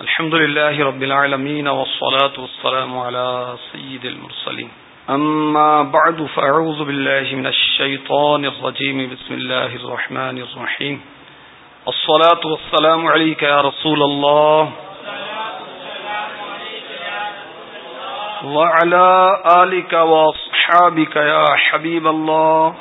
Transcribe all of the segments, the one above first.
الحمد لله رب العالمين والصلاة والسلام على سيد المرسلين. أما بعد، فأعوذ بالله من الشيطان الرجيم. بسم الله الرحمن الرحيم. الصلاة والسلام عليك يا رسول الله. وعلى آلك وأصحابك يا حبيب الله.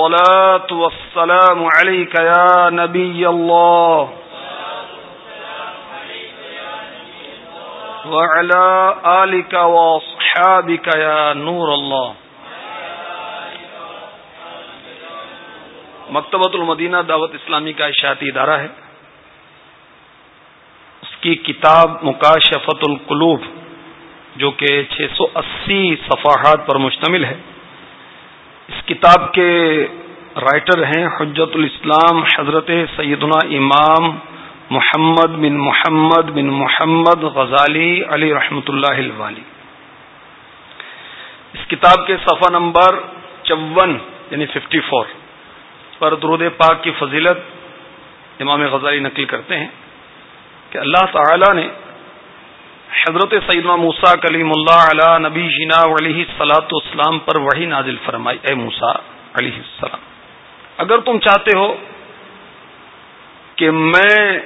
الصلاة والسلام عليك يا نبي الله. وعلى آلك وأصحابك يا نور الله. مکتبۃ المدینہ دعوت اسلامی کا اشاعتی ادارہ ہے۔ اس کی کتاب مکاشفت القلوب، جو کہ چھ سو اسی صفحات پر مشتمل ہے۔ اس کتاب کے رائٹر ہیں حجت الاسلام حضرت سیدنا امام محمد بن محمد بن محمد غزالی علی رحمۃ اللہ الوالی۔ اس کتاب کے صفحہ نمبر چون یعنی ففٹی فور پر درود پاک کی فضیلت امام غزالی نقل کرتے ہیں کہ اللہ تعالی نے حضرت سیدنا موسا کلیم اللہ علیہ نبی جینا علیہ سلاۃ اسلام پر وہی نازل فرمائی۔ اے موسا علیہ السلام اگر تم چاہتے ہو کہ میں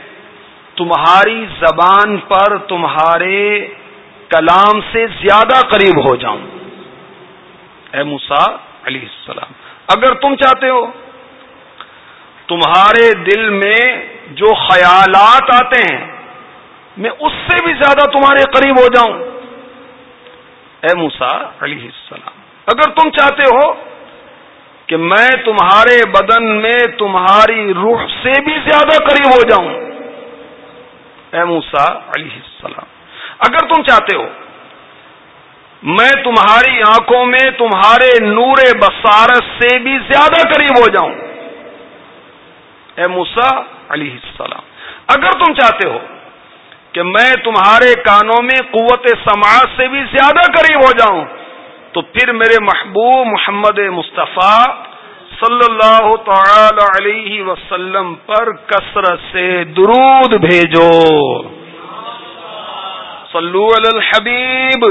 تمہاری زبان پر تمہارے کلام سے زیادہ قریب ہو جاؤں۔ اے موسا علیہ السلام، اگر تم چاہتے ہو، تمہارے دل میں جو خیالات آتے ہیں، میں اس سے بھی زیادہ تمہارے قریب ہو جاؤں۔ اے موسا علیہ السلام، اگر تم چاہتے ہو کہ میں تمہارے بدن میں تمہاری روح سے بھی زیادہ قریب ہو جاؤں۔ اے موسا علیہ السلام، اگر تم چاہتے ہو، میں تمہاری آنکھوں میں تمہارے نور بسارت سے بھی زیادہ قریب ہو جاؤں۔ اے موسا علیہ السلام، اگر تم چاہتے ہو کہ میں تمہارے کانوں میں قوت سماج سے بھی زیادہ قریب ہو جاؤں تو پھر میرے محبوب محمد مصطفیٰ صلی اللہ تعالی علیہ وسلم پر کثرت سے درود بھیجو۔ صلو علی الحبیب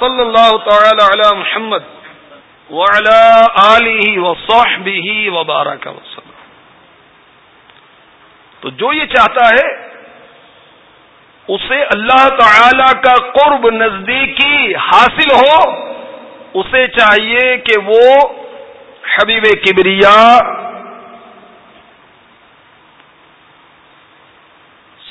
صلی اللہ تعالی علی محمد وعلی آلہ وصحبہ وبارک وسلم۔ تو جو یہ چاہتا ہے، اسے اللہ تعالی کا قرب نزدیکی حاصل ہو۔ اسے چاہیے کہ وہ حبیب کبریا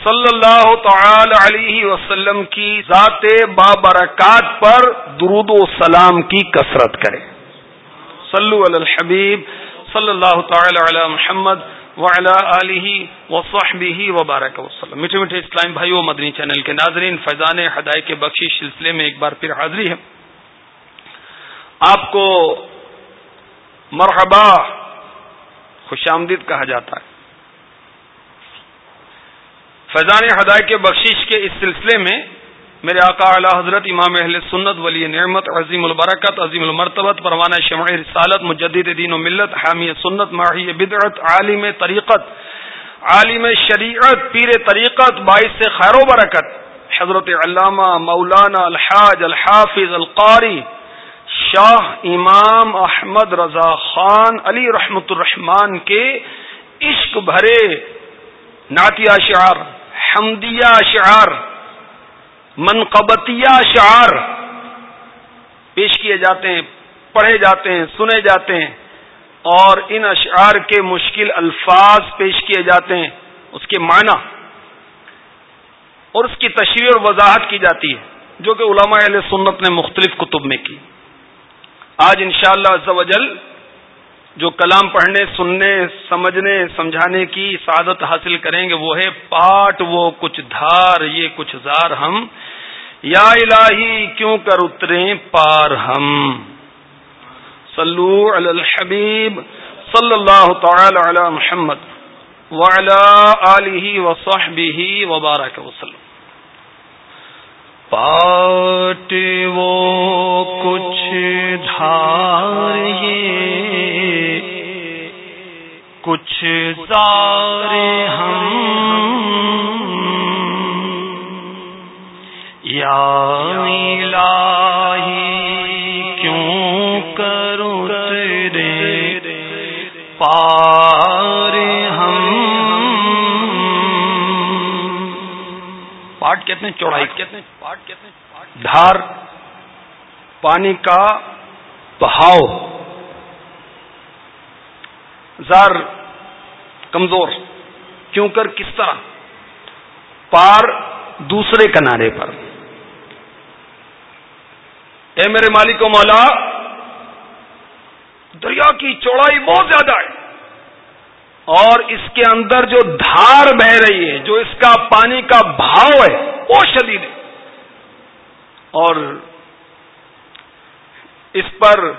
صلی اللہ تعالی علیہ وسلم کی ذات بابرکات پر درود و سلام کی کثرت کرے۔ صلو علی الحبیب صلی اللہ تعالی علی محمد وبارک وسلم۔ میٹھے میٹھے اسلام بھائی مدنی چینل کے ناظرین، فیضان ہدای کے بخشی سلسلے میں ایک بار پھر حاضری ہے۔ آپ کو مرحبا خوش آمدید کہا جاتا ہے۔ فیضان ہدای کے بخشش کے اس سلسلے میں میرے آقا اعلی حضرت امام اہل سنت ولی نعمت، عظیم البرکت، عظیم المرتبت، پروانہ شمع رسالت، مجدد دین و ملت، حامی سنت، ماہی بدعت، عالم طریقت، عالم شریعت، پیر طریقت، باعث سے خیر و برکت، حضرت علامہ مولانا الحاج، الحافظ القاری شاہ امام احمد رضا خان علی رحمت الرحمان کے عشق بھرے نعتیہ شعر، حمدیہ شعر منقبتیا شعر پیش کیے جاتے ہیں، پڑھے جاتے ہیں، سنے جاتے ہیں اور ان اشعار کے مشکل الفاظ پیش کیے جاتے ہیں، اس کے معنی اور اس کی تشریح اور وضاحت کی جاتی ہے، جو کہ علماء علیہ سنت نے مختلف کتب میں کی۔ آج انشاءاللہ شاء اللہ جو کلام پڑھنے، سننے، سمجھنے، سمجھانے کی سعادت حاصل کریں گے، وہ ہے پاٹ، وہ کچھ دھار، یہ کچھ زار ہم۔ یا الہی، کیوں کر اترے پار ہم؟ صلو علی الحبیب صلی اللہ تعالی علی محمد وعلی آلہ وصحبہ وبارک وسلم پاٹ وہ کچھ دھار یہ کچھ زار ہم۔ یا الہی، کیوں کروں تیرے پار ہم؟ پاٹ کتنے چوڑائی۔ کتنے دھار پانی کا بہاؤ۔ زار، کمزور۔ کیوں کر کس طرح؟ پار دوسرے کنارے پر۔ اے میرے مالک و مولا، دریا کی چوڑائی بہت زیادہ ہے۔ اور اس کے اندر جو دھار بہ رہی ہے، جو اس کا پانی کا بھاؤ ہے، وہ شدید ہے۔ اور اس پر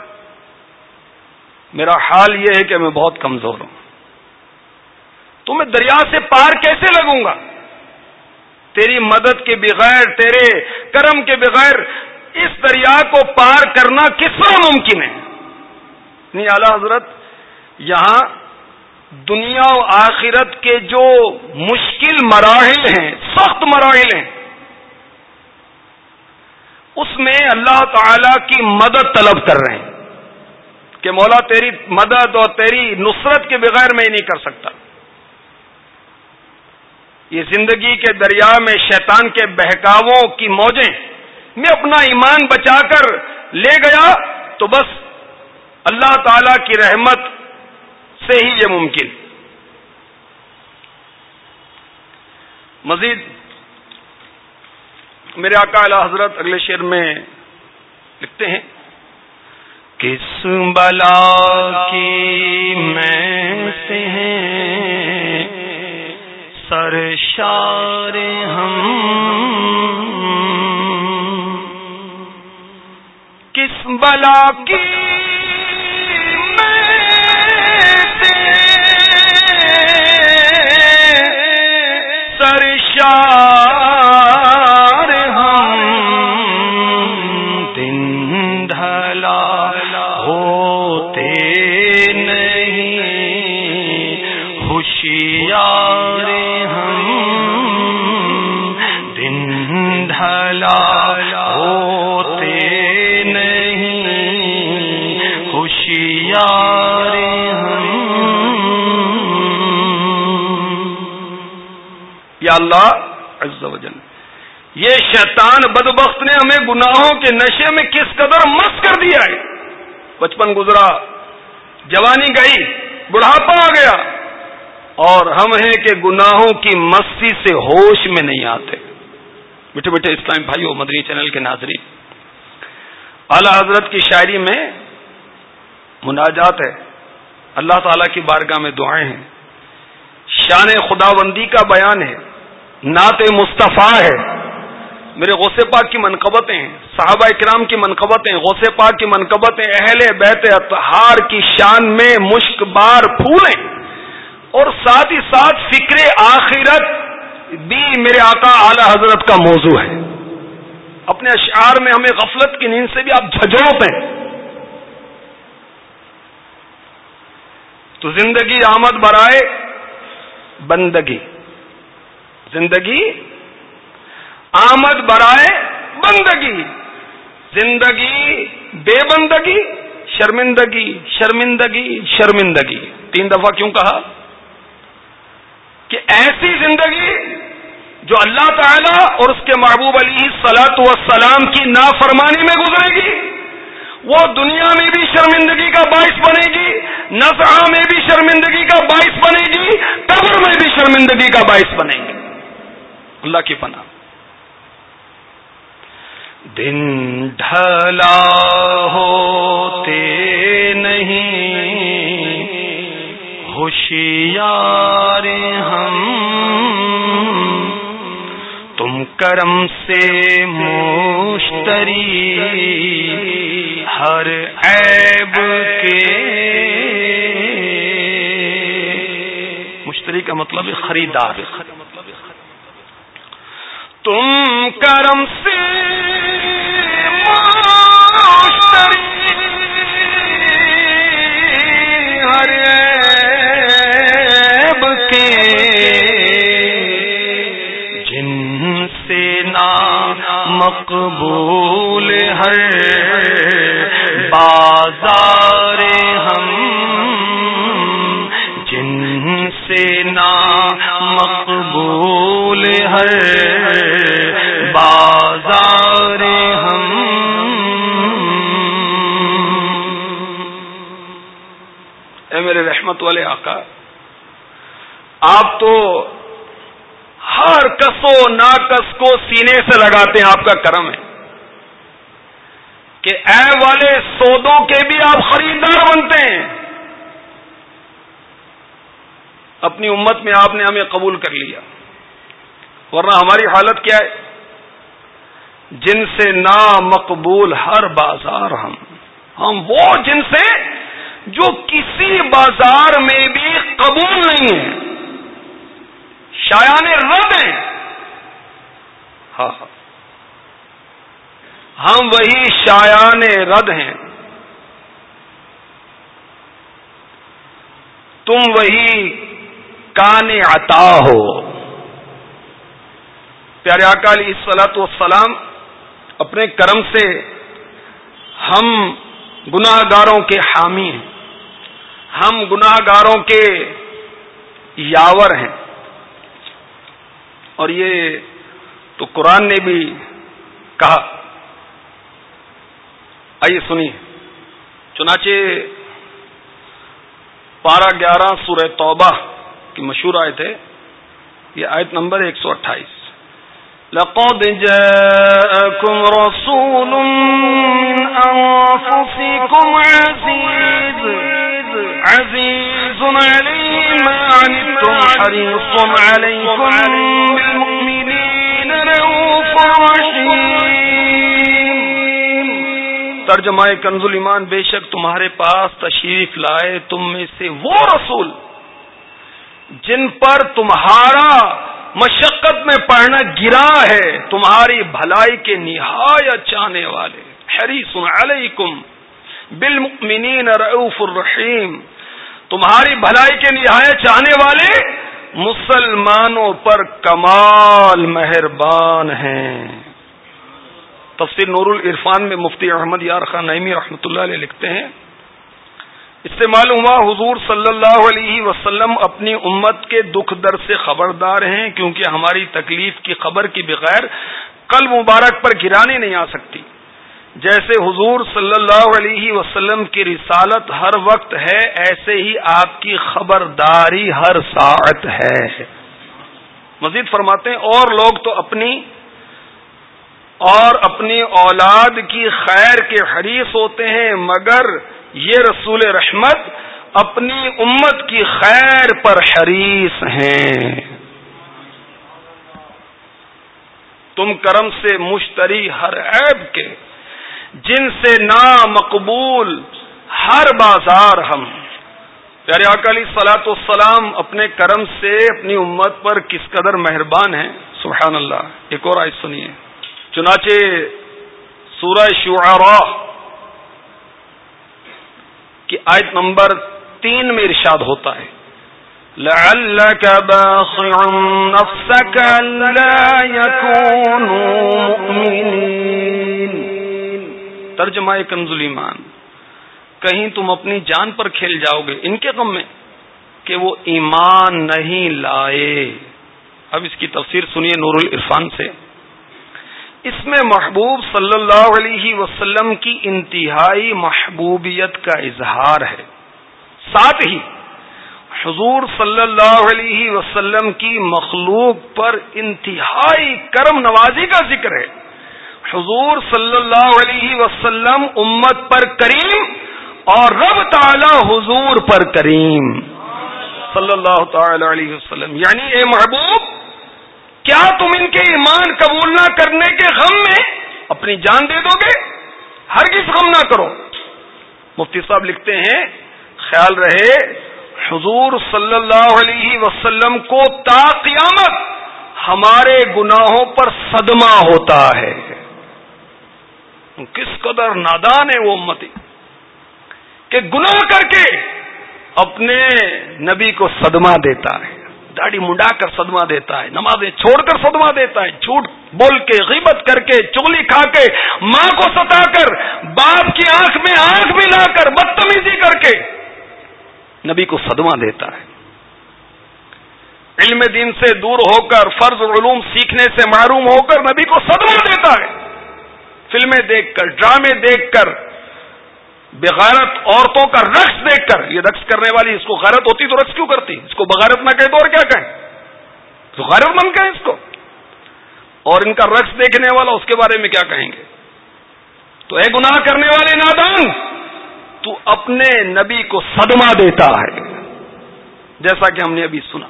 میرا حال یہ ہے کہ میں بہت کمزور ہوں۔ تو میں دریا سے پار کیسے لگوں گا؟ تیری مدد کے بغیر، تیرے کرم کے بغیر اس دریا کو پار کرنا کس طرح ممکن ہے؟ نہیں، اعلی حضرت، یہاں دنیا و آخرت کے جو مشکل مراحل ہیں، سخت مراحل ہیں اس میں اللہ تعالی کی مدد طلب کر رہے ہیں کہ مولا تیری مدد اور تیری نصرت کے بغیر میں نہیں کر سکتا۔ یہ زندگی کے دریا میں شیطان کے بہکاووں کی موجیں میں اپنا ایمان بچا کر لے گیا تو بس اللہ تعالی کی رحمت سے ہی یہ ممکن۔ مزید میرے آقا اعلی حضرت اگلے شعر میں لکھتے ہیں۔ کس بلا کی میں سے ہیں سرشار ہم؟ کس بلا کی اللہ عز و جل۔ یہ شیطان بدبخت نے ہمیں گناہوں کے نشے میں کس قدر مس کر دیا ہے۔ بچپن گزرا، جوانی گئی، بڑھاپا آ گیا۔ اور ہم ہیں کہ گناہوں کی مستی سے ہوش میں نہیں آتے۔ بیٹھے بیٹھے اسلام بھائی مدنی چینل کے ناظرین۔ اعلی حضرت کی شاعری میں مناجات ہے۔ اللہ تعالی کی بارگاہ میں دعائیں ہیں۔ شان خدا بندی کا بیان ہے۔ نعت مصطفیٰ ہے۔ میرے غوث پاک کی منقبتیں ہیں، صحابہ اکرام کی منقبتیں غوث پاک کی منقبتیں اہل بیت اتحار کی شان میں مشک بار پھولیں۔ اور ساتھ ہی ساتھ فکر آخرت بھی میرے آقا اعلی حضرت کا موضوع ہے۔ اپنے اشعار میں ہمیں غفلت کی نیند سے بھی آپ جھجھوڑتے ہیں۔ تو زندگی آمد برائے بندگی۔ زندگی، آمد برائے بندگی، زندگی بے بندگی، شرمندگی شرمندگی شرمندگی۔ تین دفعہ کیوں کہا؟ کہ ایسی زندگی جو اللہ تعالی اور اس کے محبوب علی سلاط وسلام کی نافرمانی میں گزرے گی، وہ دنیا میں بھی شرمندگی کا باعث بنے گی نزا میں بھی شرمندگی کا باعث بنے گی، قبر میں بھی شرمندگی کا باعث بنے گی۔ اللہ کی پناہ۔ دن ڈھلا ہوتے نہیں، ہوشیار ہم۔ تم کرم سے مشتری، ہر عیب کے۔ مشتری کا مطلب خریدار۔ تم کرم سے ہر کے جن سے نا مقبول ہر بازار ہم سے نا مقبول ہر بازار ہم۔ اے میرے رحمت والے آقا، آپ تو ہر کسو ناکس کو سینے سے لگاتے ہیں، آپ کا کرم ہے۔ کہ اے والے سودوں کے بھی آپ خریدار بنتے ہیں۔ اپنی امت میں آپ نے ہمیں قبول کر لیا۔ ورنہ ہماری حالت کیا ہے؟ جن سے نا مقبول ہر بازار ہم۔ ہم وہ جن سے جو کسی بازار میں بھی قبول نہیں ہے شایان رد ہیں۔ ہاں،, ہاں ہم وہی شایان رد ہیں۔ تم وہی کان عطا ہو۔ پیارے اکالی سلاۃ والسلام، اپنے کرم سے ہم گناہ گاروں کے حامی ہیں۔ ہم گناہ گاروں کے یاور ہیں۔ اور یہ تو قرآن نے بھی کہا۔ آئیے سنیے۔ چنانچہ پارہ گیارہ سورہ توبہ۔ کی مشہور آئے تھے یہ آیت نمبر ایک سو اٹھائیس۔ لقد جاءكم رسول من أنفسكم عزيز عزيز علي ما عنتم حريص عليكم بالمؤمنين رؤوف رحيم ترجمہ کنز ایمان بے شک تمہارے پاس تشریف لائے تم میں سے وہ رسول جن پر تمہارا مشقت میں پڑھنا گرا ہے، تمہاری بھلائی کے نہایت چاہنے والے۔ حریص علیکم بالمؤمنین رعوف الرحیم۔ تمہاری بھلائی کے نہایت چاہنے والے مسلمانوں پر کمال مہربان ہیں۔ تفسیر نور العرفان میں مفتی احمد یار خان نعمی رحمۃ اللہ علیہ لکھتے ہیں۔ اس سے معلوم ہوا حضور صلی اللہ علیہ وسلم اپنی امت کے دکھ در سے خبردار ہیں، کیونکہ ہماری تکلیف کی خبر کی بغیر کل مبارک پر گرانی نہیں آ سکتی۔ جیسے حضور صلی اللہ علیہ وسلم کی رسالت ہر وقت ہے، ایسے ہی آپ کی خبرداری ہر ساعت ہے۔ مزید فرماتے ہیں، اور لوگ تو اپنی اور اپنی اولاد کی خیر کے حریث ہوتے ہیں، مگر یہ رسول رحمت اپنی امت کی خیر پر حریث ہیں۔ تم کرم سے مشتری ہر عیب کے، جن سے نا مقبول ہر بازار ہم۔ پیارے اکالی سلاۃ السلام اپنے کرم سے اپنی امت پر کس قدر مہربان ہیں؟ سبحان اللہ، ایک اور آیت سنیے۔ چنانچہ سورہ شعراء کی آیت نمبر تین میں ارشاد ہوتا ہے لعلك باخع نفسك لا يكونوا مؤمنين ترجمہ کنزل ایمان۔ کہیں تم اپنی جان پر کھیل جاؤ گے، ان کے غم میں کہ وہ ایمان نہیں لائے۔ اب اس کی تفسیر سنیے نور العرفان سے۔ اس میں محبوب صلی اللہ علیہ وسلم کی انتہائی محبوبیت کا اظہار ہے۔ ساتھ ہی حضور صلی اللہ علیہ وسلم کی مخلوق پر انتہائی کرم نوازی کا ذکر ہے۔ حضور صلی اللہ علیہ وسلم امت پر کریم اور رب تعالی حضور پر کریم۔ صلی اللہ تعالی علیہ وسلم یعنی اے محبوب کیا تم ان کے ایمان قبول نہ کرنے کے غم میں اپنی جان دے دو گے؟ ہر کس غم نہ کرو۔ مفتی صاحب لکھتے ہیں، خیال رہے، حضور صلی اللہ علیہ وسلم کو تا قیامت ہمارے گناہوں پر صدمہ ہوتا ہے۔ کس قدر نادان ہے وہ امتی کہ گناہ کر کے اپنے نبی کو صدمہ دیتا ہے۔ داڑھی منڈا کر صدمہ دیتا ہے، نمازیں چھوڑ کر صدمہ دیتا ہے، جھوٹ بول کے، غیبت کر کے چگلی کھا کے، ماں کو ستا کر، باپ کی آنکھ میں آنکھ ملا کر، بدتمیزی کر کے نبی کو صدمہ دیتا ہے۔ علم دین سے دور ہو کر، فرض علوم سیکھنے سے معروم ہو کر نبی کو صدمہ دیتا ہے۔ فلمیں دیکھ کر، ڈرامے دیکھ کر بغیرت عورتوں کا رقص دیکھ کر، یہ رقص کرنے والی اس کو غیرت ہوتی تو رقص کیوں کرتی؟ اس کو بغیرت نہ کہے تو اور کیا کہیں؟ تو غیرت من کہیں اس کو۔ اور ان کا رقص دیکھنے والا اس کے بارے میں کیا کہیں گے؟ تو اے گناہ کرنے والے نادان، تو اپنے نبی کو صدمہ دیتا ہے۔ جیسا کہ ہم نے ابھی سنا۔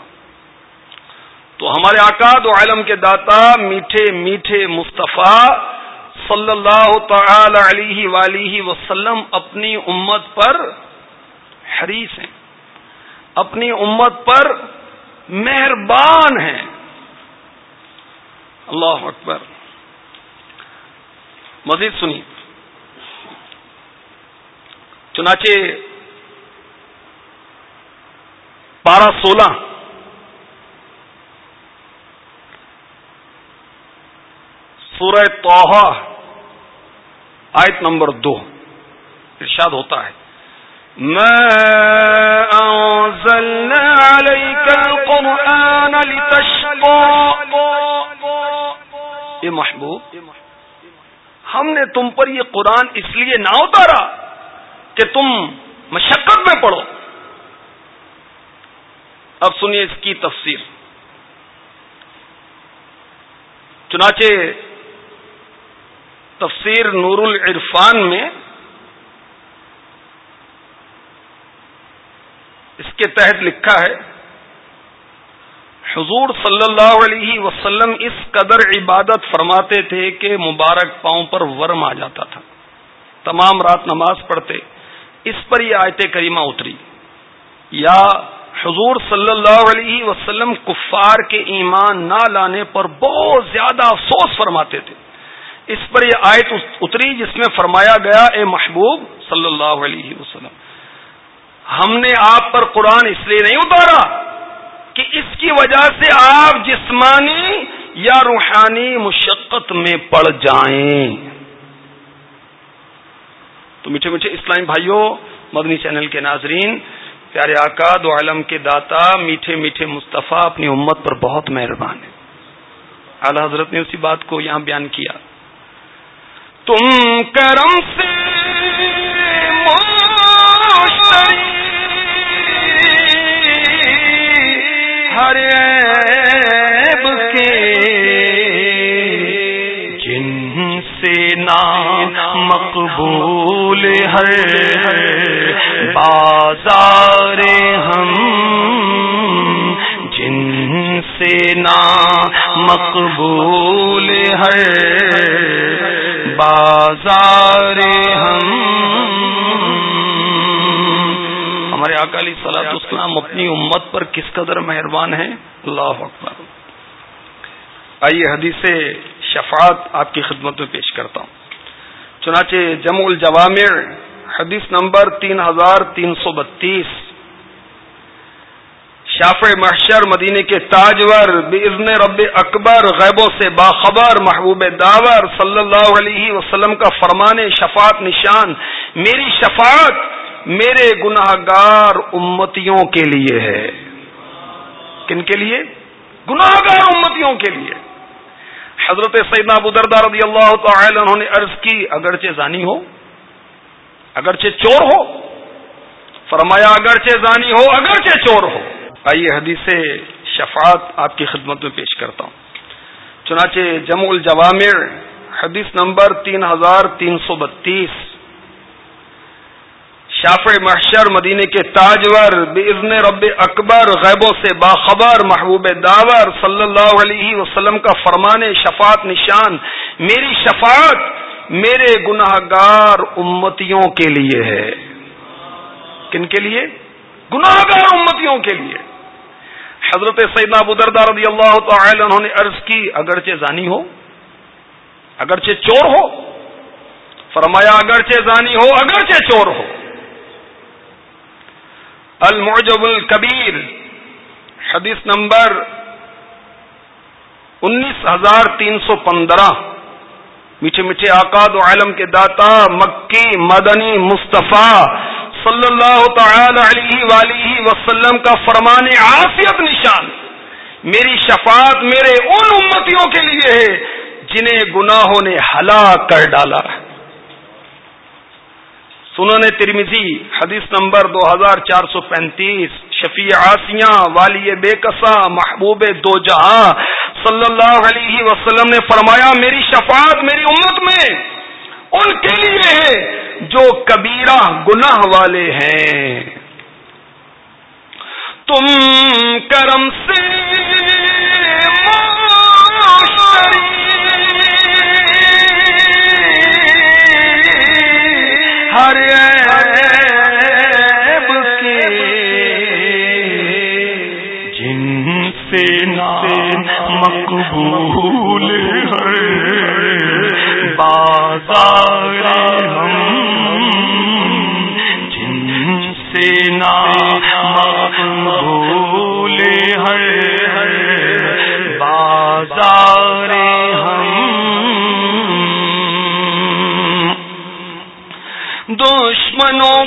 تو ہمارے آکاد و عالم کے داتا، میٹھے میٹھے مصطفیٰ صلی اللہ تعالی علیہ ولی وسلم اپنی امت پر حریص ہیں۔ اپنی امت پر مہربان ہیں۔ اللہ اکبر۔ مزید سنی چنانچہ بارہ سولہ۔ سورہ توحا آیت نمبر دو۔ ارشاد ہوتا ہے۔ یہ محبوب، ہم نے تم پر یہ قرآن اس لیے نہ اتارا کہ تم مشقت میں پڑھو اب سنیے اس کی تفسیر۔ چنانچہ تفسیر نور العرفان میں اس کے تحت لکھا ہے، حضور صلی اللہ علیہ وسلم اس قدر عبادت فرماتے تھے کہ مبارک پاؤں پر ورم آ جاتا تھا۔ تمام رات نماز پڑھتے، اس پر یہ آیت کریمہ اتری۔ یا حضور صلی اللہ علیہ وسلم کفار کے ایمان نہ لانے پر بہت زیادہ افسوس فرماتے تھے۔ اس پر یہ آیت اتری جس میں فرمایا گیا، اے محبوب صلی اللہ علیہ وسلم، ہم نے آپ پر قرآن اس لیے نہیں اتارا کہ اس کی وجہ سے آپ جسمانی یا روحانی مشقت میں پڑ جائیں. تو میٹھے میٹھے اسلامی بھائیوں مدنی چینل کے ناظرین، پیارے آقا، دو عالم کے داتا، میٹھے میٹھے مصطفیٰ، اپنی امت پر بہت مہربان ہے اعلی حضرت نے اسی بات کو یہاں بیان کیا۔ تم کرم سے ہر عیب کے جن سے نام مقبول ہر بازار ہم جن سے نام مقبول ہے۔ بازار ہم۔ ہمارے اکالی سلاد اسلام اپنی امت پر کس قدر مہربان ہے اللہ اکبر۔ آئیے حدیث شفاعت آپ کی خدمت میں پیش کرتا ہوں۔ چنانچہ جمع الجوامع، حدیث نمبر تین ہزار تین سو بتیس۔ شاف محشر مدینے کے تاجور بزن رب اکبر، غیبوں سے باخبر، محبوب داور صلی اللہ علیہ وسلم کا فرمان شفاعت نشان، میری شفاعت میرے گناہ گار امتیوں کے لیے ہے۔ کن کے لیے؟ گناہ گار امتیوں کے لیے۔ حضرت سیدنا ابو دردار رضی اللہ تعالی انہوں نے عرض کی، اگرچہ زانی ہو، اگرچہ چور ہو، فرمایا اگرچہ زانی ہو، اگرچہ چور ہو۔ آئیے حدیث شفاعت آپ کی خدمت میں پیش کرتا ہوں۔ چنانچہ جمع الجوامع، حدیث نمبر تین ہزار تین سو بتیس۔ شاف محشر مدینے کے تاجور بزن رب اکبر، غیبوں سے باخبر محبوب داور صلی اللہ علیہ وسلم کا فرمان شفاعت نشان۔ میری شفاعت میرے گناہ گار امتیوں کے لیے ہے۔ کن کے لیے؟ گناہ گار امتیوں کے لیے۔ حضرت سیدنا ابو دردار رضی اللہ تعالی انہوں نے عرض کی، اگرچہ زانی ہو، اگرچہ چور ہو، فرمایا، اگرچہ زانی ہو، اگرچہ چور ہو۔ المعجب الکبیر، حدیث نمبر انیس ہزار تین سو پندرہ۔ میٹھے میٹھے آکاد و عالم کے داتا، مکی، مدنی، مصطفیٰ صلی اللہ تعالی علیہ ولی وسلم کا فرمان عافیت نشان میری شفاعت میرے ان امتیوں کے لیے ہے جنہیں گناہوں نے ہلاک کر ڈالا۔ سنن ترمیزی حدیث نمبر دو ہزار چار سو پینتیس، شفیع آسیاں والی بے کسا محبوب دو جہاں صلی اللہ علیہ وسلم نے فرمایا، میری شفاعت میری امت میں ان کے لیے ہے جو کبیرہ گناہ والے ہیں۔ تم کرم سے مقبول ہے۔ بازار ہم جن سے نا ہر ہر بازار ہم۔ دشمنوں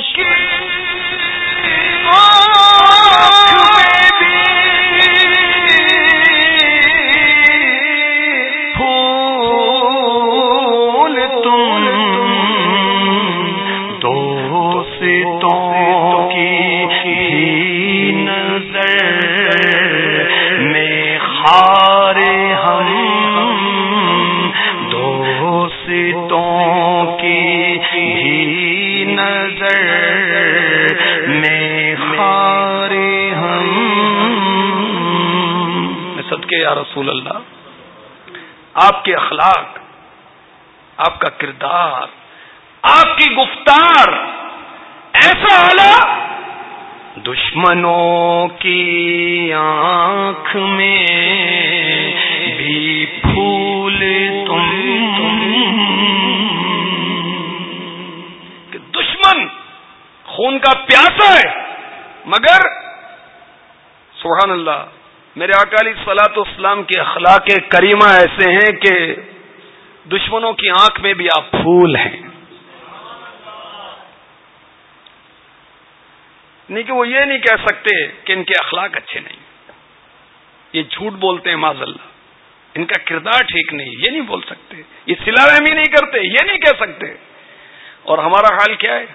آپ کے اخلاق، آپ کا کردار، آپ کی گفتار، ایسا آلہ دشمنوں کی آنکھ میں بھی پھول تم۔ کہ دشمن خون کا پیاسا ہے، مگر سبحان اللہ میرے اکالی سلاط اسلام کے اخلاق کریمہ ایسے ہیں کہ دشمنوں کی آنکھ میں بھی آپ پھول ہیں۔ نہیں کہ وہ یہ نہیں کہہ سکتے کہ ان کے اخلاق اچھے نہیں۔ یہ جھوٹ بولتے ہیں معذ اللہ۔ ان کا کردار ٹھیک نہیں یہ نہیں بول سکتے۔ یہ سلا رحمی نہیں کرتے، یہ نہیں کہہ سکتے۔ اور ہمارا حال کیا ہے؟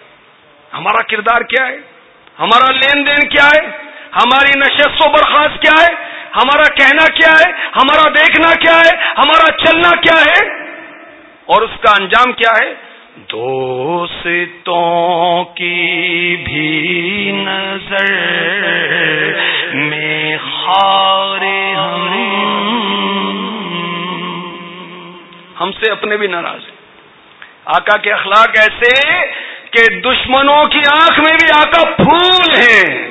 ہمارا کردار کیا ہے؟ ہمارا لین دین کیا ہے؟ ہماری نشست و برخاست کیا ہے؟ ہمارا کہنا کیا ہے؟ ہمارا دیکھنا کیا ہے؟ ہمارا چلنا کیا ہے؟ اور اس کا انجام کیا ہے؟ دوستوں کی بھی نظر میں خارے ہم سے اپنے بھی ناراض ہیں۔ آقا کے اخلاق ایسے کہ دشمنوں کی آنکھ میں بھی آقا پھول ہیں۔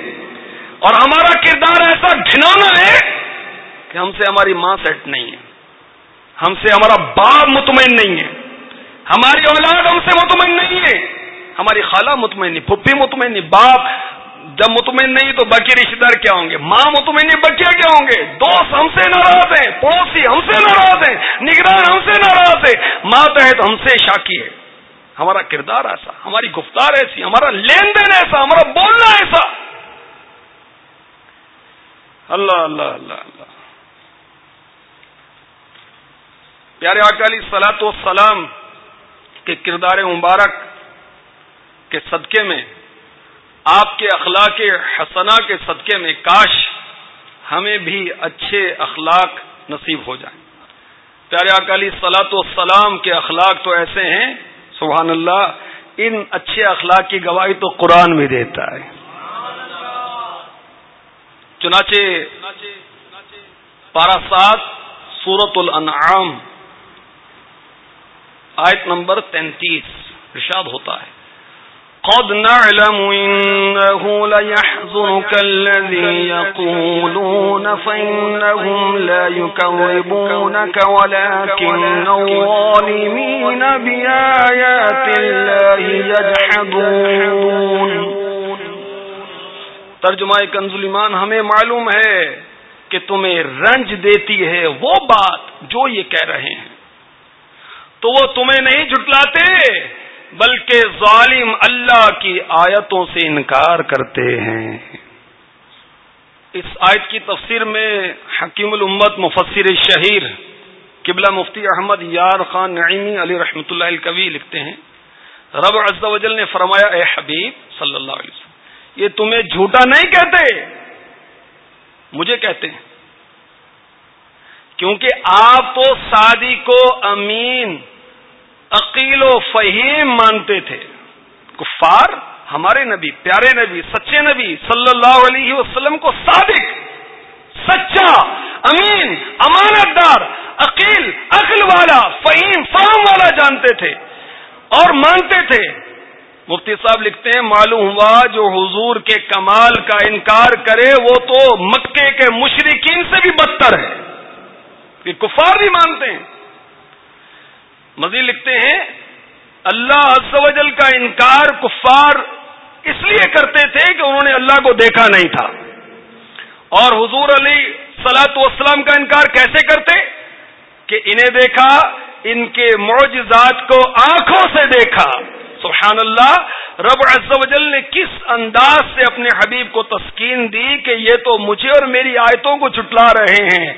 اور ہمارا کردار ایسا گھنونا ہے کہ ہم سے ہماری ماں سیٹ نہیں ہے۔ ہم سے ہمارا باپ مطمئن نہیں ہے۔ ہماری اولاد ہم سے مطمئن نہیں ہے۔ ہماری خالہ مطمئن نہیں، پھپھی مطمئن نہیں، باپ جب مطمئن نہیں تو باقی رشتے دار کیا ہوں گے؟ ماں مطمئن نہیں، بچے کیا ہوں گے؟ دوست ہم سے ناراض ہیں، پڑوسی ہم سے ناراض ہیں، نگران ہم سے ناراض ہے ماں تحت ہم سے شاکی ہے۔ ہمارا کردار ایسا، ہماری گفتار ایسی، ہمارا لین دین ایسا، ہمارا بولنا ایسا۔ اللہ اللہ اللہ اللہ۔ پیارے اکالی سلاط و سلام کے کردار مبارک، کے صدقے میں، آپ کے اخلاق حسنا کے صدقے میں کاش ہمیں بھی اچھے اخلاق نصیب ہو جائیں۔ پیارے اکالی سلاط و سلام کے اخلاق تو ایسے ہیں، سبحان اللہ، ان اچھے اخلاق کی گواہی تو قرآن بھی دیتا ہے۔ چنانچہ پارا سات سورت الانعام آیت نمبر تینتیس ارشاد ہوتا ہے۔ قد نعلم إنه ليحزنك الذي يقولون فإنهم لا يكذبونك ولكن الظالمين بآيات الله يجحدون۔ ترجمہ کنز ایمان ہمیں معلوم ہے کہ تمہیں رنج دیتی ہے وہ بات جو یہ کہہ رہے ہیں۔ تو وہ تمہیں نہیں جھٹلاتے، بلکہ ظالم اللہ کی آیتوں سے انکار کرتے ہیں۔ اس آیت کی تفسیر میں حکیم الامت مفسر شہیر قبلہ مفتی احمد یار خان نعیمی علی رحمۃ اللہ الکوی لکھتے ہیں۔ رب عز و جل نے فرمایا، اے حبیب صلی اللہ علیہ وسلم، یہ تمہیں جھوٹا نہیں کہتے؟ مجھے کہتے ہیں۔ کیونکہ آپ تو سادی کو امین عقیل و فہیم مانتے تھے۔ کفار ہمارے نبی، پیارے نبی، سچے نبی صلی اللہ علیہ وسلم کو صادق، سچا، امین امانت دار عقیل، عقل والا، فہیم، فہم والا جانتے تھے۔ اور مانتے تھے۔ مفتی صاحب لکھتے ہیں، معلوم ہوا جو حضور کے کمال کا انکار کرے، وہ تو مکے کے مشرقین سے بھی بدتر ہے۔ کہ کفار بھی مانتے ہیں۔ مزید لکھتے ہیں، اللہ عز و جل کا انکار کفار اس لیے کرتے تھے کہ انہوں نے اللہ کو دیکھا نہیں تھا۔ اور حضور علی سلاۃ والسلام کا انکار کیسے کرتے؟ کہ انہیں دیکھا، ان کے معجزات کو آنکھوں سے دیکھا۔ سبحان اللہ رب عز و جل نے کس انداز سے اپنے حبیب کو تسکین دی کہ یہ تو مجھے اور میری آیتوں کو جھٹلا رہے ہیں،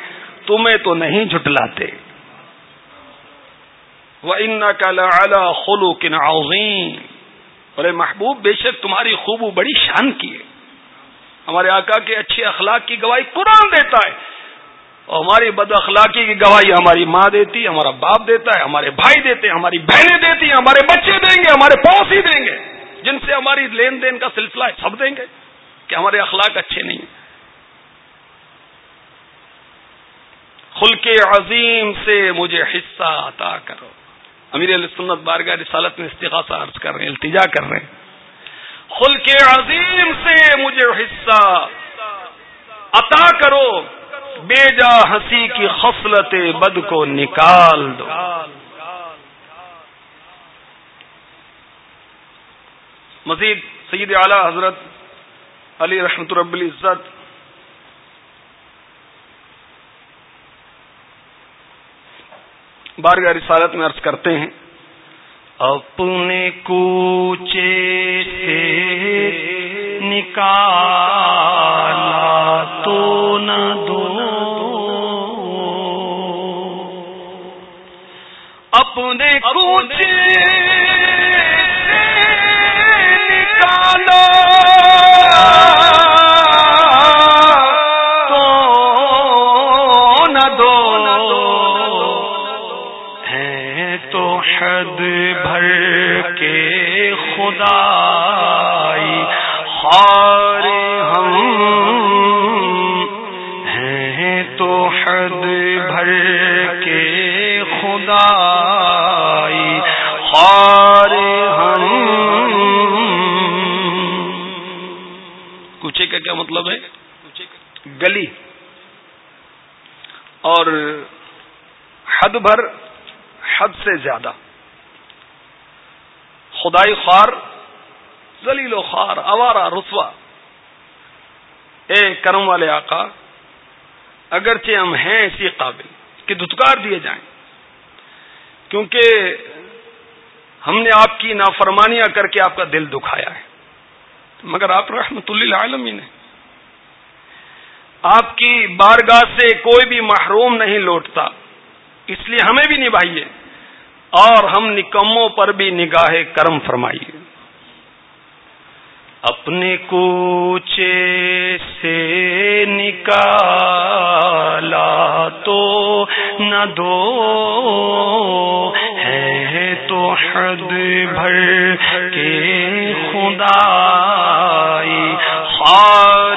تمہیں تو نہیں جھٹلاتے۔ وہ ان کا خلو کن ارے محبوب، بے شک تمہاری خوب بڑی شان کی ہے۔ ہمارے آقا کے اچھے اخلاق کی گواہی قرآن دیتا ہے۔ اور ہماری بد اخلاقی کی گواہی ہماری ماں دیتی ہے، ہمارا باپ دیتا ہے، ہمارے بھائی دیتے ہیں، ہماری بہنیں دیتی ہیں، ہمارے بچے دیں گے، ہمارے پڑوسی دیں گے۔ جن سے ہماری لین دین کا سلسلہ ہے، سب دیں گے۔ کہ ہمارے اخلاق اچھے نہیں ہیں۔ خلق عظیم سے مجھے حصہ عطا کرو۔ امیر علیہ سنت بارگاہ رسالت میں استغاثہ عرض کر رہے ہیں، التجا کر رہے ہیں۔ خلق عظیم سے مجھے حصہ۔ عطا کرو۔ بے جا ہنسی کی خصلت بد کو نکال دو۔ مزید سید اعلی حضرت علی رحمت رب العزت بارگاہ رسالت میں عرض کرتے ہیں۔ اپنے کوچے سے نکالا تو نہ دو۔ اپنے کوچے نکالو اور حد بھر حد سے زیادہ۔ خدائی خوار زلیل و خوار اوارا رسوا۔ اے کرم والے آقا، اگرچہ ہم ہیں اسی قابل کہ دھتکار دیے جائیں، کیونکہ ہم نے آپ کی نافرمانیاں کر کے آپ کا دل دکھایا ہے۔ مگر آپ رحمت اللہ عالمین ہیں آپ کی بارگاہ سے کوئی بھی محروم نہیں لوٹتا۔ اس لیے ہمیں بھی نبھائیے۔ اور ہم نکموں پر بھی نگاہ کرم فرمائیے۔ اپنے کوچے سے نکالا تو نہ دو۔ ہے تو حد بھر کے خدا خار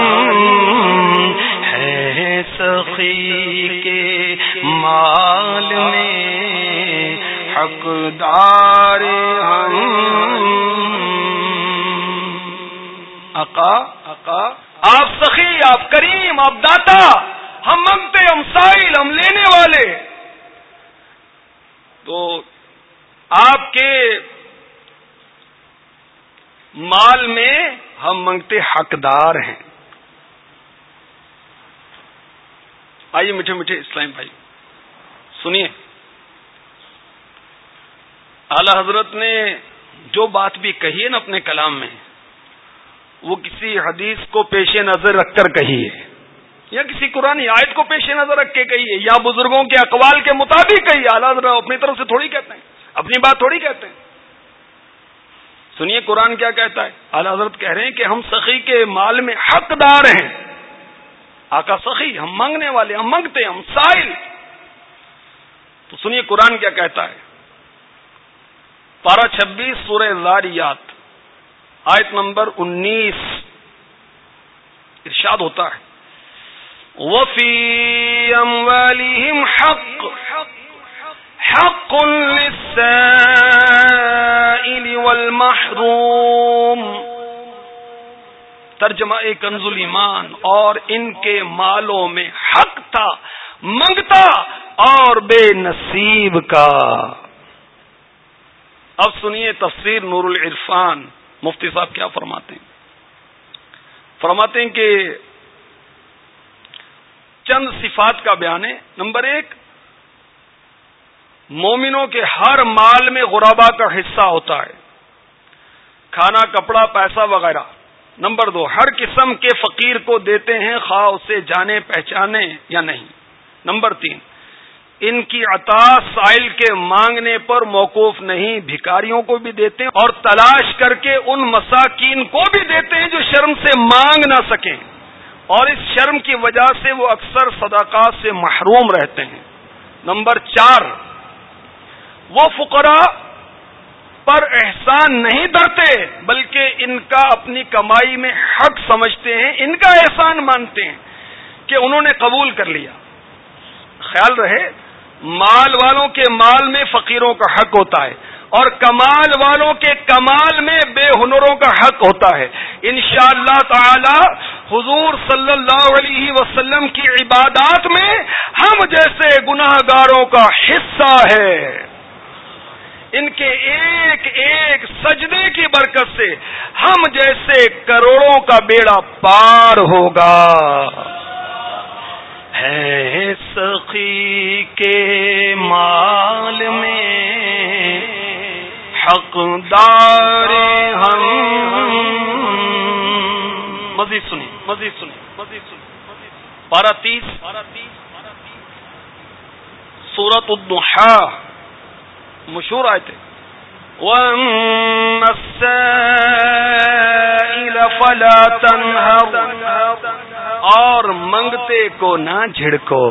حقدار ہم۔ آقا آقا آپ سخی، آپ کریم، آپ داتا، ہم منگتے ہم سائل، ہم لینے والے۔ تو آپ کے مال میں ہم منگتے حقدار ہیں۔ آئیے میٹھے میٹھے اسلام بھائی، سنیے۔ اعلی حضرت نے جو بات بھی کہی ہے نا اپنے کلام میں، وہ کسی حدیث کو پیش نظر رکھ کر کہی ہے، یا کسی قرآن آیت کو پیش نظر رکھ کے کہیے یا بزرگوں کے اقوال کے مطابق کہیے اعلیٰ حضرت اپنی طرف سے تھوڑی کہتے ہیں، اپنی بات تھوڑی کہتے ہیں۔ سنیے قرآن کیا کہتا ہے۔ اعلی حضرت کہہ رہے ہیں کہ ہم سخی کے مال میں حقدار ہیں۔ آقا سخی، ہم مانگنے والے، ہم منگتے ہم سائل۔ تو سنیے قرآن کیا کہتا ہے۔ پارہ چھبیس سورہ زاریات، آیت نمبر انیس۔ ارشاد ہوتا ہے۔ وفی اموالهم حق حق للسائل والمحروم۔ ترجمہ کنز ایمان اور ان کے مالوں میں حق تھا، منگتا اور بے نصیب کا۔ اب سنیے تفسیر نور العرفان۔ مفتی صاحب کیا فرماتے ہیں؟ فرماتے ہیں کہ چند صفات کا بیان ہے۔ نمبر ایک، مومنوں کے ہر مال میں غرابا کا حصہ ہوتا ہے۔ کھانا، کپڑا، پیسہ وغیرہ۔ نمبر دو، ہر قسم کے فقیر کو دیتے ہیں، خواہ اسے جانے، پہچانے یا نہیں۔ نمبر تین ان کی عطا سائل کے مانگنے پر موقوف نہیں، بھکاریوں کو بھی دیتے ہیں اور تلاش کر کے ان مساکین کو بھی دیتے ہیں جو شرم سے مانگ نہ سکیں۔ اور اس شرم کی وجہ سے وہ اکثر صداقات سے محروم رہتے ہیں۔ نمبر چار، وہ فقرا پر احسان نہیں دھرتے بلکہ ان کا اپنی کمائی میں حق سمجھتے ہیں، ان کا احسان مانتے ہیں کہ انہوں نے قبول کر لیا۔ خیال رہے مال والوں کے مال میں فقیروں کا حق ہوتا ہے اور کمال والوں کے کمال میں بے ہنروں کا حق ہوتا ہے۔ ان شاء اللہ تعالی حضور صلی اللہ علیہ وسلم کی عبادات میں ہم جیسے گناہ گاروں کا حصہ ہے ان کے ایک ایک سجدے کی برکت سے ہم جیسے کروڑوں کا بیڑا پار ہوگا۔ ہے سخی کے مال میں حقدار ہم۔ مزید سنی مزید سنی مزید سنی بارہ تیس۔ بارہ تیس سورت الدحا مشہور آئے تھے فلا تنهر، اور منگتے کو نہ جھڑکو۔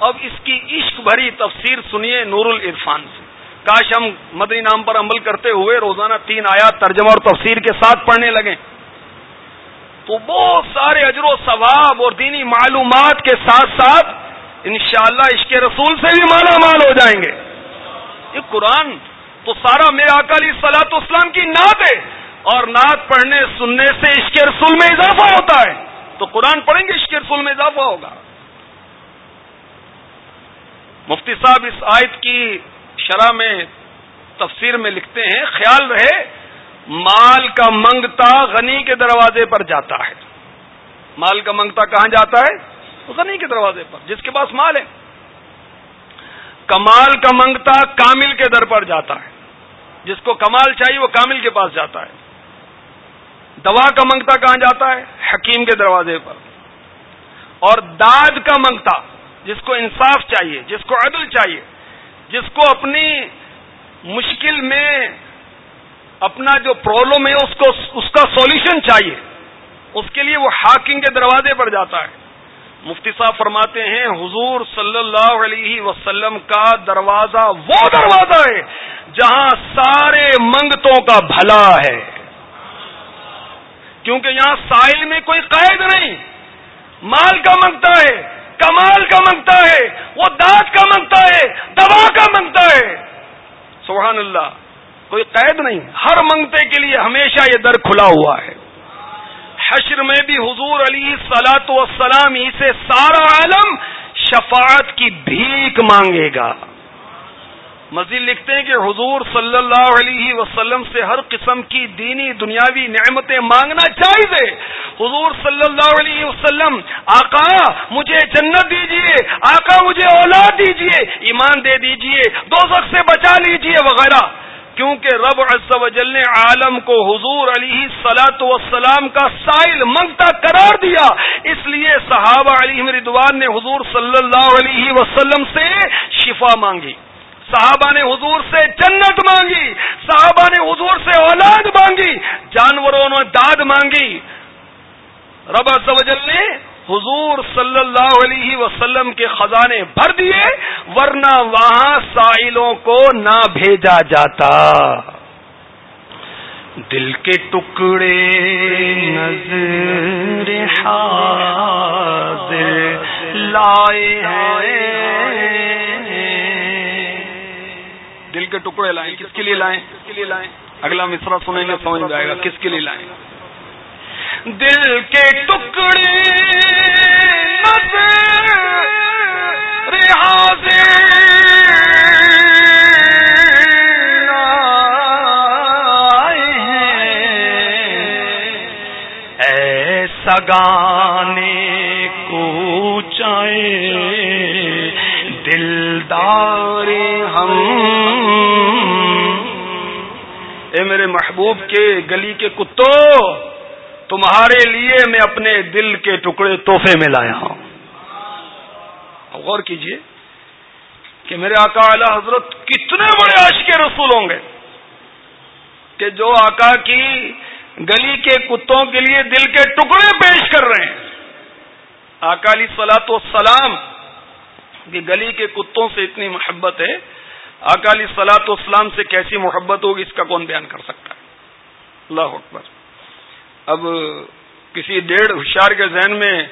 اب اس کی عشق بھری تفسیر سنیے نور العرفان سے۔ کاش ہم مدنی نام پر عمل کرتے ہوئے روزانہ تین آیات ترجمہ اور تفسیر کے ساتھ پڑھنے لگے تو بہت سارے اجر و ثواب اور دینی معلومات کے ساتھ ساتھ انشاءاللہ عشق رسول سے بھی مالا مال ہو جائیں گے۔ یہ قرآن تو سارا میرے اکالی سلاط اسلام کی نعت ہے۔ اور نعت پڑھنے، سننے سے عشق رسول میں اضافہ ہوتا ہے۔ تو قرآن پڑھیں گے، عشق رسول میں اضافہ ہوگا۔ مفتی صاحب اس آیت کی شرح میں تفسیر میں لکھتے ہیں، خیال رہے، مال کا منگتا غنی کے دروازے پر جاتا ہے۔ مال کا منگتا کہاں جاتا ہے؟ غنی کے دروازے پر، جس کے پاس مال ہے۔ کمال کا منگتا کامل کے در پر جاتا ہے۔ جس کو کمال چاہیے وہ کامل کے پاس جاتا ہے۔ دوا کا منگتا کہاں جاتا ہے؟ حکیم کے دروازے پر۔ اور داد کا منگتا، جس کو انصاف چاہیے، جس کو عدل چاہیے، جس کو اپنی مشکل میں اپنا جو پرابلم ہے، اس کو، اس کا سولوشن چاہیے۔ اس کے لیے وہ ہاکنگ کے دروازے پر جاتا ہے۔ مفتی صاحب فرماتے ہیں، حضور صلی اللہ علیہ وسلم کا دروازہ وہ دروازہ ہے جہاں سارے منگتوں کا بھلا ہے۔ کیونکہ یہاں سائل میں کوئی قید نہیں۔ مال کا منگتا ہے، کمال کا منگتا ہے، وہ دانت کا منگتا ہے، دوا کا منگتا ہے۔ سبحان اللہ، کوئی قید نہیں۔ ہر منگتے کے لیے ہمیشہ یہ در کھلا ہوا ہے۔ حشر میں بھی حضور علی سلاۃ وسلام ہی سے سارا عالم شفاعت کی بھیک مانگے گا۔ مزید لکھتے ہیں کہ حضور صلی اللہ علیہ وسلم سے ہر قسم کی دینی دنیاوی نعمتیں مانگنا چاہیے حضور صلی اللہ علیہ وسلم، آقا، مجھے جنت دیجیے، آقا، مجھے اولاد دیجیے، ایمان دے دیجیے دو سے بچا لیجیے وغیرہ۔ کیونکہ رب عز و جل نے عالم کو حضور علی سلاۃ وسلام کا سائل منگتا قرار دیا۔ اس لیے صحابہ علی مردوان نے حضور صلی اللہ علیہ وسلم سے شفا مانگی۔ صحابہ نے حضور سے جنت مانگی۔ صحابہ نے حضور سے اولاد مانگی۔ جانوروں نے داد مانگی۔ رب جل نے حضور صلی اللہ علیہ وسلم کے خزانے بھر دیے، ورنہ وہاں سائلوں کو نہ بھیجا جاتا۔ دل کے ٹکڑے نظر حاضر لائے دل کے ٹکڑے لائیں، کس کے لیے لائیں؟ کس کے لیے لائیں اگلا مصرا سنیں گے، سمجھ میں آئے گا، کس کے لیے لائیں؟ دل کے ٹکڑے سگانے کو چائے دلدار ہم۔ اے میرے محبوب کے گلی کے کتوں۔ تمہارے لیے میں اپنے دل کے ٹکڑے تحفے میں لایا ہوں۔ غور کیجیے کہ میرے آقا اعلی حضرت کتنے بڑے عشق رسول ہوں گے کہ جو آقا کی گلی کے کتوں کے لیے دل کے ٹکڑے پیش کر رہے ہیں۔ اکالی سلاط و سلام گلی کے کتوں سے اتنی محبت ہے اکالی سلاط اسلام سے کیسی محبت ہوگی اس کا کون بیان کر سکتا ہے؟ اللہ اکبر۔ اب کسی ڈیڑھ ہوشیار کے ذہن میں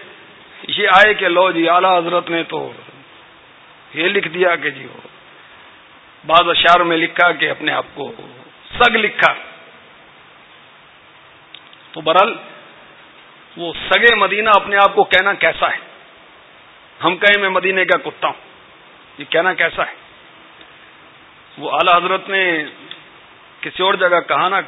یہ آئے کہ لو جی اعلی حضرت نے تو یہ لکھ دیا کہ جی وہ بعض اشار میں لکھا کہ اپنے آپ کو سگ لکھا۔ تو برل وہ سگے مدینہ اپنے آپ کو کہنا کیسا ہے؟ ہم کہیں میں مدینے کا کتا ہوں، یہ کہنا کیسا ہے؟ وہ اعلی حضرت نے کسی اور جگہ کہا نا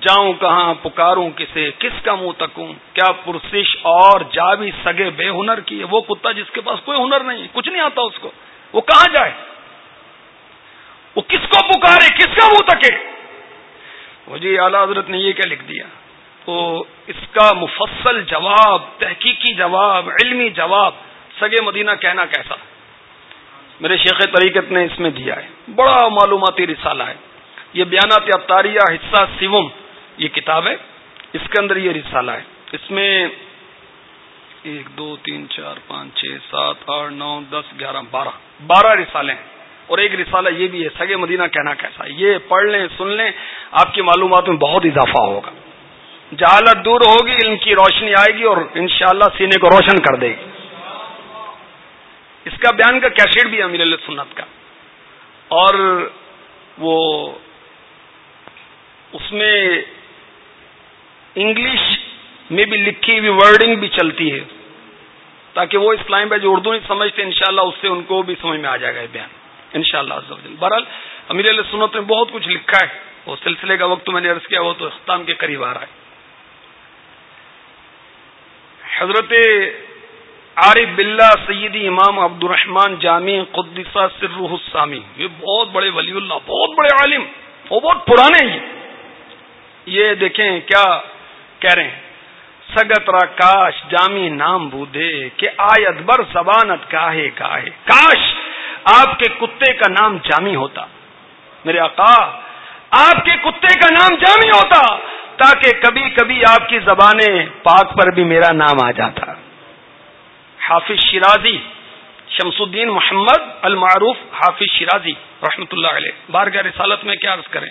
جاؤں کہاں پکاروں کسے، کس کا منہ تکوں؟ کیا پرسش اور جا بھی سگے بے ہنر کی وہ کتا جس کے پاس کوئی ہنر نہیں، کچھ نہیں آتا اس کو۔ وہ کہاں جائے؟ وہ کس کو پکارے؟ کس کا منہ تکے؟ وہ جی اعلی حضرت نے یہ کیا لکھ دیا؟ تو اس کا مفصل جواب، تحقیقی جواب، علمی جواب، سگے مدینہ کہنا کیسا؟ میرے شیخ طریقت نے اس میں دیا ہے۔ بڑا معلوماتی رسالہ ہے۔ یہ بیانات ابتاریہ حصہ سیوم یہ کتاب ہے، اس کے اندر یہ رسالہ ہے۔ اس میں ایک، دو، تین، چار، پانچ، چھ، سات، آٹھ، نو، دس، گیارہ، بارہ بارہ رسالے ہیں۔ اور ایک رسالہ یہ بھی ہے، سگے مدینہ کہنا کیسا ہے۔ یہ پڑھ لیں، سن لیں، آپ کی معلومات میں بہت اضافہ ہوگا۔ جہالت دور ہوگی ان کی روشنی آئے گی اور انشاءاللہ سینے کو روشن کر دے گی۔ اس کا بیان کا کیسٹ بھی امیر اللہ سنت کا۔ اور وہ اس میں انگلش میں بھی لکھی ہوئی ورڈنگ بھی چلتی ہے۔ تاکہ وہ اسلام بھائی جو اردو نہیں سمجھتے، انشاءاللہ اس سے ان کو بھی سمجھ میں آ جائے گا یہ بیان۔ ان شاء اللہ بہرحال، امیر اللہ سنت میں بہت کچھ لکھا ہے۔ وہ سلسلے کا وقت میں نے عرض کیا، وہ تو اختتام کے قریب آ رہا ہے۔ حضرت عارف بلّہ سیدی امام عبد الرحمان جامع قدسہ سر السامی۔ یہ بہت بڑے ولی اللہ، بہت بڑے عالم، وہ بہت پرانے ہیں۔ یہ دیکھیں کیا کہہ رہے ہیں سگت را کاش جامی نام بودے کہ آیت بر زبانت کاہے کاہے۔ کاش آپ کے کتے کا نام جامی ہوتا۔ میرے آقا، آپ کے کتے کا نام جامی ہوتا، تاکہ کبھی کبھی آپ کی زبانیں پاک پر بھی میرا نام آ جاتا۔ حافظ شیرازی شمس الدین محمد المعروف حافظ شیرازی رحمت اللہ علیہ۔ بارگاہ رسالت میں کیا عرض کریں؟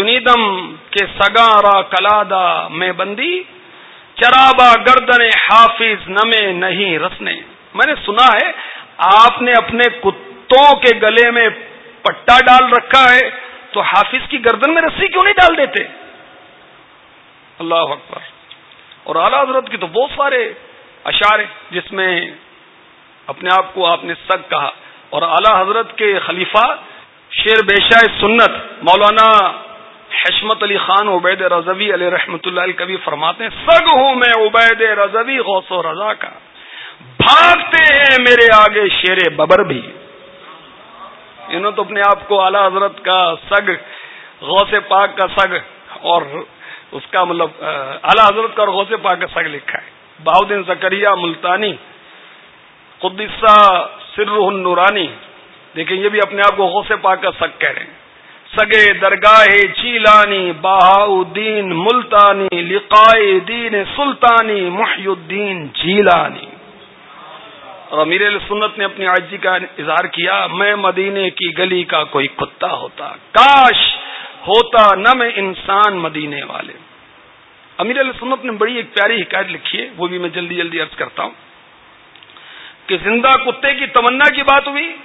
شنیدم کے سگا را کلادا میں بندی چرابا گردن حافظ نمے نہیں رسنے۔ میں نے سنا ہے، آپ نے اپنے کتوں کے گلے میں پٹا ڈال رکھا ہے، تو حافظ کی گردن میں رسی کیوں نہیں ڈال دیتے؟ اللہ اکبر۔ اور اعلی حضرت کی تو بہت سارے اشارے، جس میں اپنے آپ کو آپ نے سگ کہا۔ اور اعلی حضرت کے خلیفہ، شیر بیشا سنت، مولانا حشمت علی خان عبید رضوی علیہ رحمت اللہ علیہ کبھی فرماتے ہیں، سگ ہوں میں عبید رضوی، غوث و رضا کا۔ بھاگتے ہیں میرے آگے شیر ببر بھی۔ انہوں تو اپنے آپ کو اعلی حضرت کا سگ، غوث پاک کا سگ اور اس کا مطلب اعلی حضرت کا اور غوث پاک کا سگ لکھا ہے۔ باؤدین زکریہ ملتانی قدسہ سر نورانی دیکھیں، یہ بھی اپنے آپ کو غوث پاک کا سگ کہہ رہے ہیں۔ سگے درگاہ چیلانی بہاؤدین ملتانی، لقائے دین سلطانی، محی الدین جیلانی اور امیر سنت نے اپنی آجی کا اظہار کیا، میں مدینے کی گلی کا کوئی کتا ہوتا۔ کاش ہوتا نہ میں انسان مدینے والے۔ امیر سنت نے بڑی ایک پیاری حکایت لکھی ہے، وہ بھی میں جلدی جلدی عرض کرتا ہوں کہ زندہ کتے کی تمنا کی بات ہوئی۔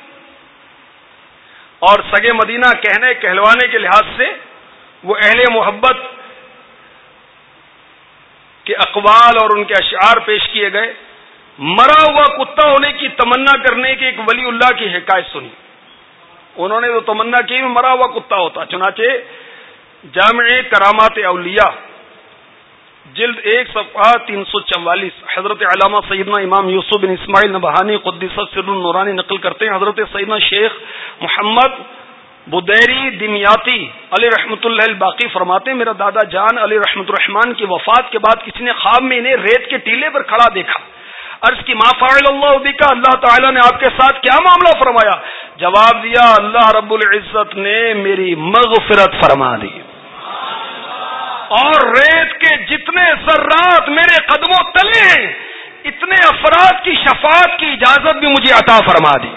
اور سگے مدینہ کہنے کہلوانے کے لحاظ سے وہ اہل محبت کے اقوال اور ان کے اشعار پیش کیے گئے۔ مرا ہوا کتا ہونے کی تمنا کرنے کی ایک ولی اللہ کی حکایت سنی۔ انہوں نے تو تمنا کی، مرا ہوا کتا ہوتا۔ چنانچہ جامع کرامات اولیاء۔ جلد ایک صفحہ تین سو چوالیس۔ حضرت علامہ سیدنا امام یوسف بن اسماعیل نبہانی قدس سر النورانی نقل کرتے ہیں۔ حضرت سیدنا شیخ محمد بدیری دمیاتی علی رحمۃ اللہ الباقی فرماتے ہیں، میرا دادا جان علی رحمۃ الرحمان کی وفات کے بعد کسی نے خواب میں انہیں ریت کے ٹیلے پر کھڑا دیکھا۔ عرض کی، ما فعل اللہ کا اللہ تعالی نے آپ کے ساتھ کیا معاملہ فرمایا؟ جواب دیا، اللہ رب العزت نے میری مغفرت فرما دی۔ اور ریت کے جتنے ذرات میرے قدموں تلے ہیں، اتنے افراد کی شفاعت کی اجازت بھی مجھے عطا فرما دی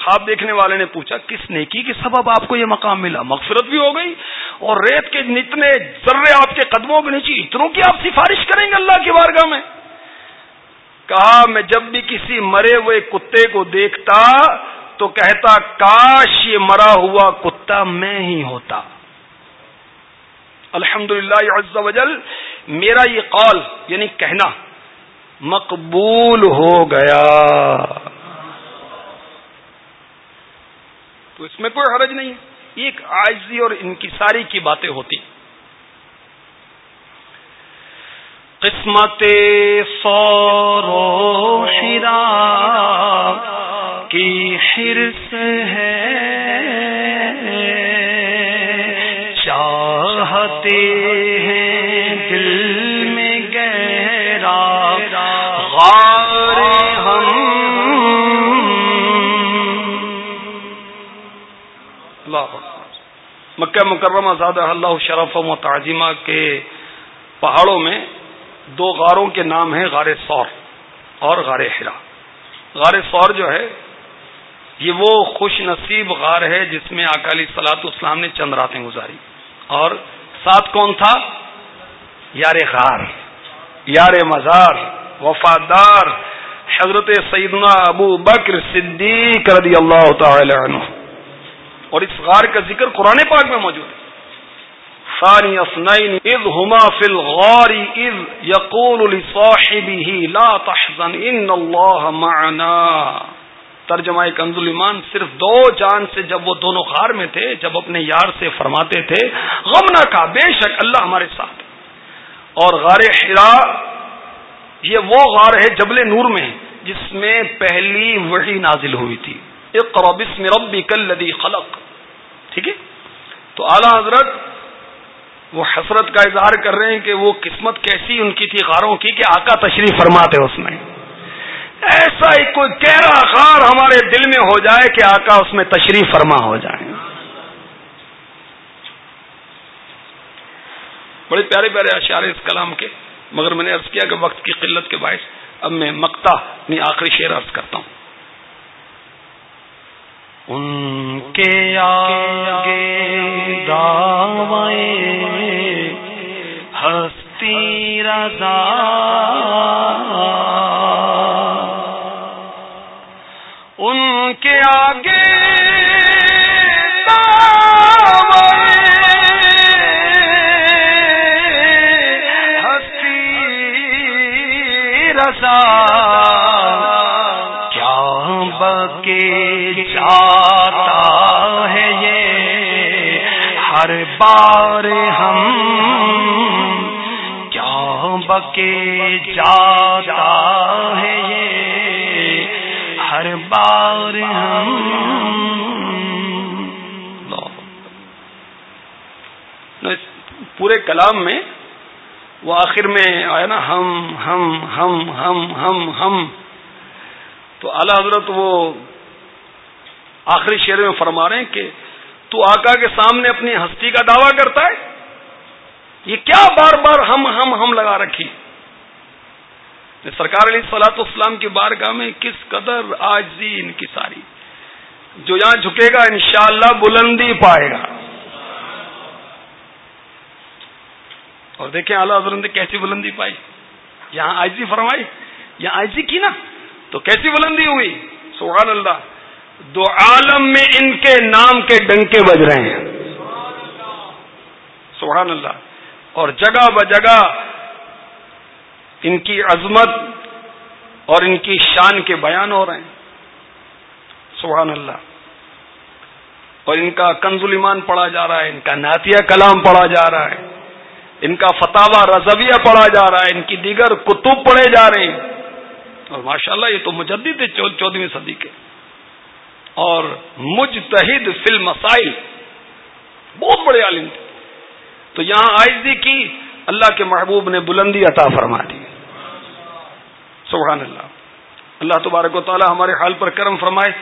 خواب دیکھنے والے نے پوچھا، کس نیکی کے سبب آپ کو یہ مقام ملا؟ مغفرت بھی ہو گئی اور ریت کے اتنے ذرے آپ کے قدموں کے نیچے، اتنوں کی آپ سفارش کریں گے اللہ کی بارگاہ میں؟ کہا، میں جب بھی کسی مرے ہوئے کتے کو دیکھتا تو کہتا، کاش یہ مرا ہوا کتا میں ہی ہوتا۔ الحمد للہ وجل، میرا یہ قول یعنی کہنا، مقبول ہو گیا۔ تو اس میں کوئی حرج نہیں۔ ایک آجزی اور انکساری کی باتیں ہوتی۔ قسمت سورو شرا کی حرص ہے۔ مکہ مکرمہ زادہ اللہ شرف و تعظیمہ کے پہاڑوں میں دو غاروں کے نام ہیں غار سور اور غار ہرا غار سور جو ہے، یہ وہ خوش نصیب غار ہے جس میں اکالی سلاط اسلام نے چند راتیں گزاری۔ اور ساتھ کون تھا؟ یار غار، یار مزار، وفادار حضرت سیدنا ابو بکر صدیق رضی اللہ تعالی عنہ۔ اور اس غار کا ذکر قرآن پاک میں موجود ہے۔ ثانی اثنین، اذ ہما فی الغار، اذ یقول لصاحبه لا تحزن ان اللہ معنا۔ ترجمہ کنز ایمان، صرف دو جان سے جب وہ دونوں غار میں تھے، جب اپنے یار سے فرماتے تھے، غم نہ کا بے شک اللہ ہمارے ساتھ اور غار حرا، یہ وہ غار ہے جبل نور میں، جس میں پہلی وحی نازل ہوئی تھی۔ ایک قربس میں ربی کلدی خلق. ٹھیک ہے؟ تو اعلی حضرت وہ حسرت کا اظہار کر رہے ہیں کہ وہ قسمت کیسی ان کی تھی غاروں کی کہ آقا تشریف فرماتے اس میں۔ ایسا ہی کوئی گہرا غار ہمارے دل میں ہو جائے کہ آقا اس میں تشریف فرما ہو جائے۔ بڑے پیارے پیارے اشارے اس کلام کے، مگر میں نے عرض کیا کہ وقت کی قلت کے باعث اب میں مکتا اپنی یعنی آخری شعر عرض کرتا ہوں۔ ان کے آگے دعوے ہستی رضا ہر بار ہم کیا بکے جاتا ہے یہ؟ ہر بار ہم پورے کلام میں وہ آخر میں آیا نا، ہم ہم ہم ہم ہم ہم۔ تو اعلی حضرت وہ آخری شعر میں فرما رہے ہیں کہ تو آقا کے سامنے اپنی ہستی کا دعویٰ کرتا ہے؟ یہ کیا بار بار ہم ہم ہم لگا رکھی سرکار علی سلاط اسلام کی بارگاہ میں کس قدر آج ان کی ساری؟ جو یہاں جھکے گا انشاءاللہ بلندی پائے گا۔ اور دیکھیں اعلیٰ حضرت نے کیسی بلندی پائی۔ یہاں آئزی فرمائی۔ یہاں آئزی کی نا؟ تو کیسی بلندی ہوئی؟ سبحان اللہ۔ دو عالم میں ان کے نام کے ڈنکے بج رہے ہیں۔ سبحان اللہ۔ اور جگہ ب جگہ ان کی عظمت اور ان کی شان کے بیان ہو رہے ہیں۔ سبحان اللہ۔ اور ان کا کنز ایمان پڑھا جا رہا ہے، ان کا ناتیہ کلام پڑھا جا رہا ہے۔ ان کا فتح رضویہ پڑھا جا رہا ہے، ان کی دیگر کتب پڑھے جا رہے ہیں۔ اور ماشاءاللہ یہ تو مجدد ہے چودہویں صدی کے۔ اور مجتہد فل مسائل بہت بڑے عالم تھے۔ تو یہاں آئزی کی اللہ کے محبوب نے بلندی عطا فرما دی۔ سبحان اللہ۔ اللہ تبارک و تعالی ہمارے حال پر کرم فرمائے۔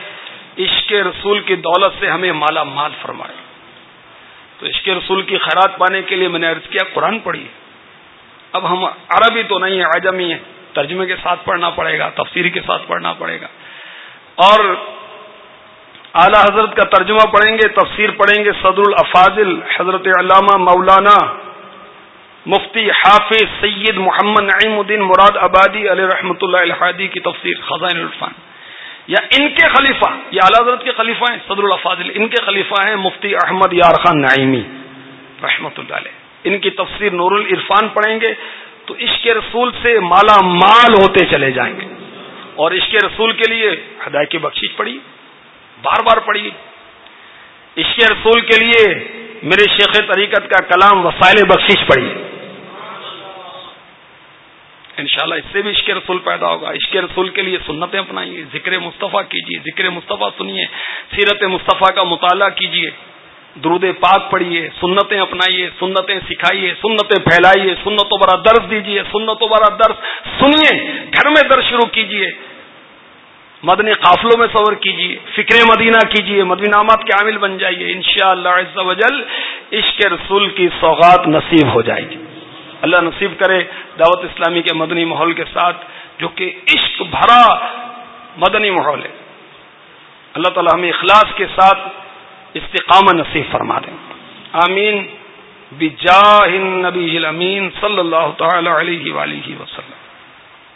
عشق رسول کی دولت سے ہمیں مالا مال فرمائے۔ تو عشق رسول کی خیرات پانے کے لیے میں نے عرض کیا، قرآن پڑھی اب ہم عربی تو نہیں ہے عجمی ہے ترجمے کے ساتھ پڑھنا پڑے گا، تفسیر کے ساتھ پڑھنا پڑے گا۔ اور اعلی حضرت کا ترجمہ پڑھیں گے، تفسیر پڑھیں گے، صدر الافاظل حضرت علامہ مولانا مفتی حافظ سید محمد نعیم الدین مراد آبادی علیہ رحمۃ اللہ الحادی کی تفسیر خزائن الرفان یا ان کے خلیفہ، یا اعلی حضرت کے خلیفہ ہیں، صدر الفاظل ان کے خلیفہ ہیں مفتی احمد یار خان نعیمی رحمت اللہ علیہ۔ ان کی تفسیر نور العرفان پڑھیں گے، تو عشق رسول سے مالا مال ہوتے چلے جائیں گے۔ اور عشق رسول کے لیے ہدایت کی بخشش پڑی۔ بار بار پڑھی عشق رسول کے لیے میرے شیخ طریقت کا کلام وسائل بخشش پڑھی انشاءاللہ اس سے بھی عشق رسول پیدا ہوگا۔ عشق رسول کے لیے سنتیں اپنائیے، ذکر مصطفیٰ کیجیے، ذکر مصطفیٰ سنیے، سیرت مصطفیٰ کا مطالعہ کیجیے۔ درود پاک پڑھیے، سنتیں اپنائیے، سنتیں سکھائیے، سنتیں پھیلائیے، سنتوں برا درس دیجیے، سنتوں برا درس سنیے، گھر میں درس شروع کیجیے۔ مدنی قافلوں میں سور کیجیے، فکر مدینہ کیجیے، مدنی نامات کے عامل بن جائیے۔ انشاءاللہ شاء اللہ عشق رسول کی سوغات نصیب ہو جائے گی۔ اللہ نصیب کرے دعوت اسلامی کے مدنی ماحول کے ساتھ، جو کہ عشق بھرا مدنی ماحول ہے۔ اللہ تعالی ہمیں اخلاص کے ساتھ استقام نصیب فرما دیں آمین۔ بجاہ النبی الامین صلی اللہ تعالی علیہ وآلہ وسلم۔